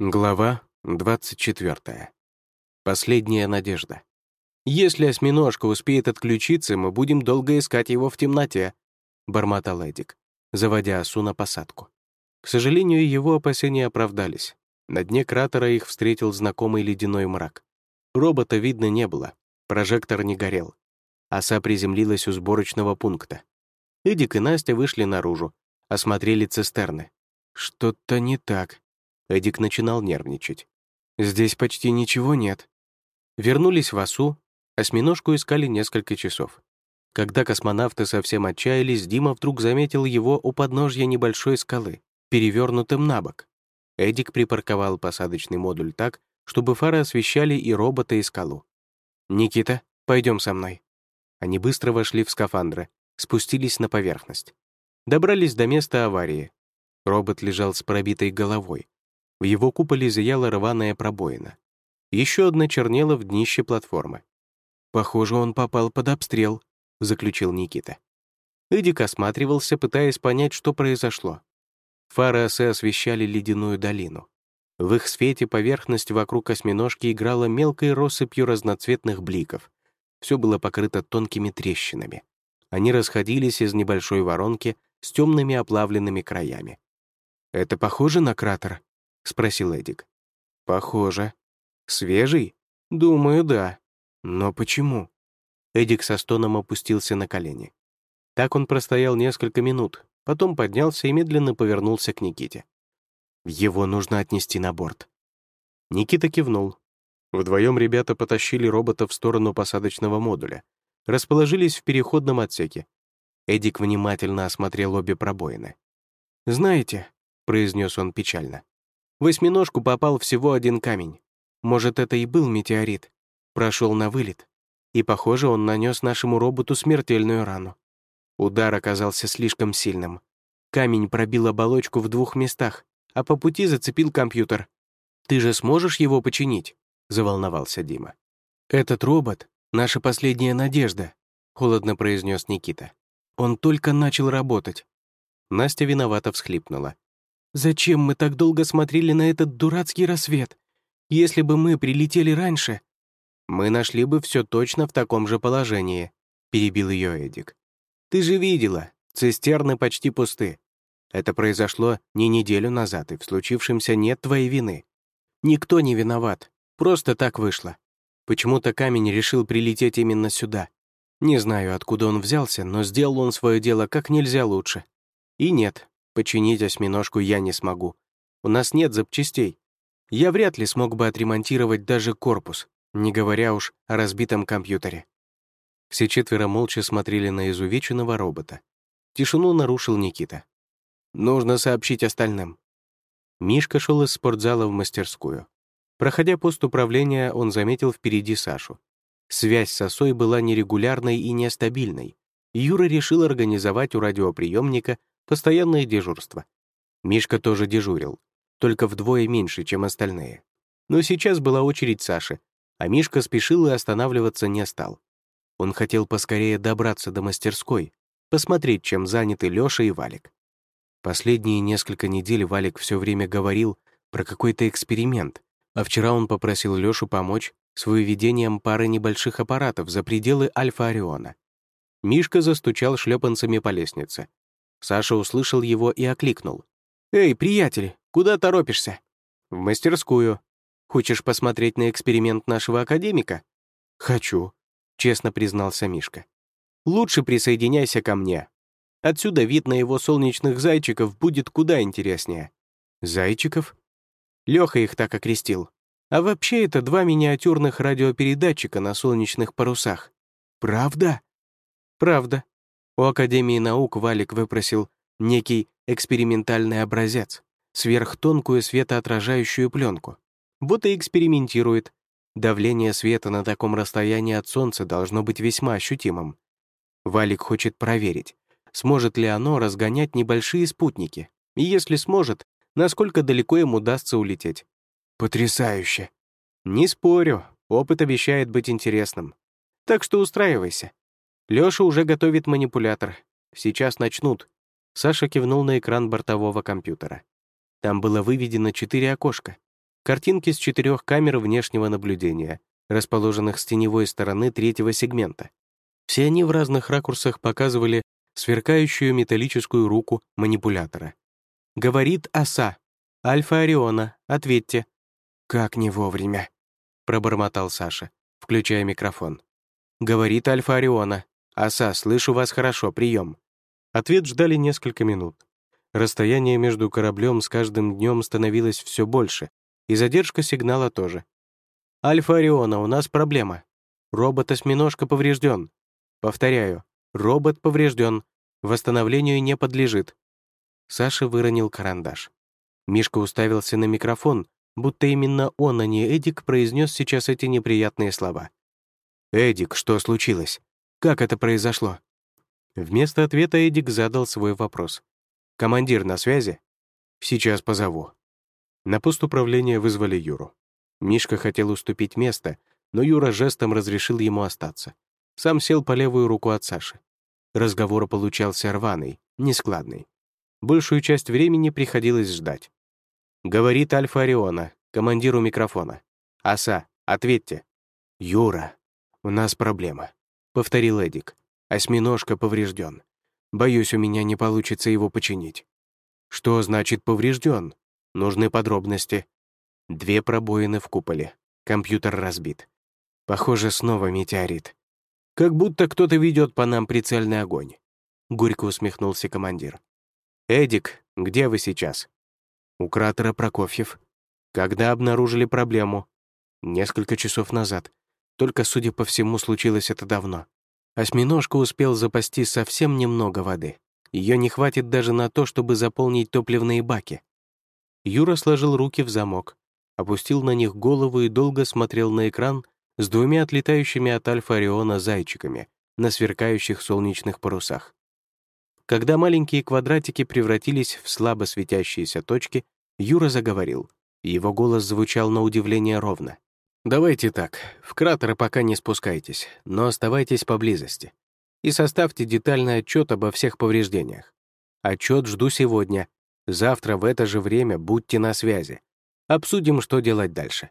Глава 24. Последняя надежда. «Если осьминожка успеет отключиться, мы будем долго искать его в темноте», — бормотал Эдик, заводя осу на посадку. К сожалению, его опасения оправдались. На дне кратера их встретил знакомый ледяной мрак. Робота видно не было, прожектор не горел. Оса приземлилась у сборочного пункта. Эдик и Настя вышли наружу, осмотрели цистерны. «Что-то не так», Эдик начинал нервничать. «Здесь почти ничего нет». Вернулись в Осу, осьминожку искали несколько часов. Когда космонавты совсем отчаялись, Дима вдруг заметил его у подножья небольшой скалы, перевернутым на бок. Эдик припарковал посадочный модуль так, чтобы фары освещали и робота, и скалу. «Никита, пойдем со мной». Они быстро вошли в скафандры, спустились на поверхность. Добрались до места аварии. Робот лежал с пробитой головой, в его куполе зияла рваная пробоина. Еще одна чернела в днище платформы. «Похоже, он попал под обстрел», — заключил Никита. Эдик осматривался, пытаясь понять, что произошло. Фары осы освещали ледяную долину. В их свете поверхность вокруг осьминожки играла мелкой россыпью разноцветных бликов. Все было покрыто тонкими трещинами. Они расходились из небольшой воронки с темными оплавленными краями. «Это похоже на кратер?» — спросил Эдик. «Похоже. Свежий? Думаю, да. Но почему?» Эдик со стоном опустился на колени. Так он простоял несколько минут, потом поднялся и медленно повернулся к Никите. «Его нужно отнести на борт». Никита кивнул. Вдвоем ребята потащили робота в сторону посадочного модуля, расположились в переходном отсеке. Эдик внимательно осмотрел обе пробоины. «Знаете», — произнес он печально, в осьминожку попал всего один камень. Может, это и был метеорит. Прошел на вылет. И, похоже, он нанес нашему роботу смертельную рану. Удар оказался слишком сильным. Камень пробил оболочку в двух местах, а по пути зацепил компьютер. «Ты же сможешь его починить?» — заволновался Дима. «Этот робот — наша последняя надежда», — холодно произнес Никита. «Он только начал работать». Настя виновато всхлипнула. Зачем мы так долго смотрели на этот дурацкий рассвет? Если бы мы прилетели раньше...» «Мы нашли бы все точно в таком же положении», — перебил ее Эдик. «Ты же видела, цистерны почти пусты. Это произошло не неделю назад, и в случившемся нет твоей вины. Никто не виноват, просто так вышло. Почему-то камень решил прилететь именно сюда. Не знаю, откуда он взялся, но сделал он свое дело как нельзя лучше. И нет, Починить осьминожку я не смогу. У нас нет запчастей. Я вряд ли смог бы отремонтировать даже корпус, не говоря уж о разбитом компьютере. Все четверо молча смотрели на изувеченного робота. Тишину нарушил Никита. «Нужно сообщить остальным». Мишка шел из спортзала в мастерскую. Проходя пост управления, он заметил впереди Сашу. Связь с осой была нерегулярной и нестабильной. Юра решил организовать у радиоприемника Постоянное дежурство. Мишка тоже дежурил, только вдвое меньше, чем остальные. Но сейчас была очередь Саши, а Мишка спешил и останавливаться не стал. Он хотел поскорее добраться до мастерской, посмотреть, чем заняты Лёша и Валик. Последние несколько недель Валик все время говорил про какой-то эксперимент, а вчера он попросил Лёшу помочь с выведением пары небольших аппаратов за пределы Альфа-Ориона. Мишка застучал шлепанцами по лестнице. Саша услышал его и окликнул. «Эй, приятель, куда торопишься?» «В мастерскую. Хочешь посмотреть на эксперимент нашего академика?» «Хочу», — честно признался Мишка. «Лучше присоединяйся ко мне. Отсюда вид на его солнечных зайчиков будет куда интереснее». «Зайчиков?» Лёха их так окрестил. А вообще это два миниатюрных радиопередатчика на солнечных парусах. «Правда?» «Правда», у Академии наук Валик выпросил некий экспериментальный образец, сверхтонкую светоотражающую пленку. Вот и экспериментирует. Давление света на таком расстоянии от Солнца должно быть весьма ощутимым. Валик хочет проверить, сможет ли оно разгонять небольшие спутники, и если сможет, насколько далеко им удастся улететь. Потрясающе. Не спорю, опыт обещает быть интересным. Так что устраивайся. Лёша уже готовит манипулятор. Сейчас начнут. Саша кивнул на экран бортового компьютера. Там было выведено четыре окошка. Картинки с четырех камер внешнего наблюдения, расположенных с теневой стороны третьего сегмента. Все они в разных ракурсах показывали сверкающую металлическую руку манипулятора. «Говорит оса. Альфа Ориона. Ответьте». «Как не вовремя», — пробормотал Саша, включая микрофон. «Говорит Альфа Ориона. Оса, слышу вас хорошо, прием». Ответ ждали несколько минут. Расстояние между кораблем с каждым днем становилось все больше, и задержка сигнала тоже. «Альфа Ориона, у нас проблема. Робот-осьминожка поврежден. Повторяю, робот поврежден. Восстановлению не подлежит». Саша выронил карандаш. Мишка уставился на микрофон, будто именно он, а не Эдик, произнес сейчас эти неприятные слова. «Эдик, что случилось? Как это произошло?» Вместо ответа Эдик задал свой вопрос. «Командир на связи?» «Сейчас позову». На пост управления вызвали Юру. Мишка хотел уступить место, но Юра жестом разрешил ему остаться. Сам сел по левую руку от Саши. Разговор получался рваный, нескладный. Большую часть времени приходилось ждать. Говорит Альфа Ориона, командиру микрофона. «Оса, ответьте». «Юра, у нас проблема», — повторил Эдик. «Осьминожка поврежден. Боюсь, у меня не получится его починить». «Что значит поврежден? Нужны подробности». Две пробоины в куполе. Компьютер разбит. Похоже, снова метеорит. Как будто кто-то ведет по нам прицельный огонь. Горько усмехнулся командир. «Эдик, где вы сейчас?» «У кратера Прокофьев». «Когда обнаружили проблему?» «Несколько часов назад. Только, судя по всему, случилось это давно. Осьминожка успел запасти совсем немного воды. Ее не хватит даже на то, чтобы заполнить топливные баки. Юра сложил руки в замок, опустил на них голову и долго смотрел на экран с двумя отлетающими от Альфа-Ориона зайчиками на сверкающих солнечных парусах. Когда маленькие квадратики превратились в слабо светящиеся точки, Юра заговорил. Его голос звучал на удивление ровно. «Давайте так, в кратеры пока не спускайтесь, но оставайтесь поблизости. И составьте детальный отчет обо всех повреждениях. Отчет жду сегодня. Завтра в это же время будьте на связи. Обсудим, что делать дальше».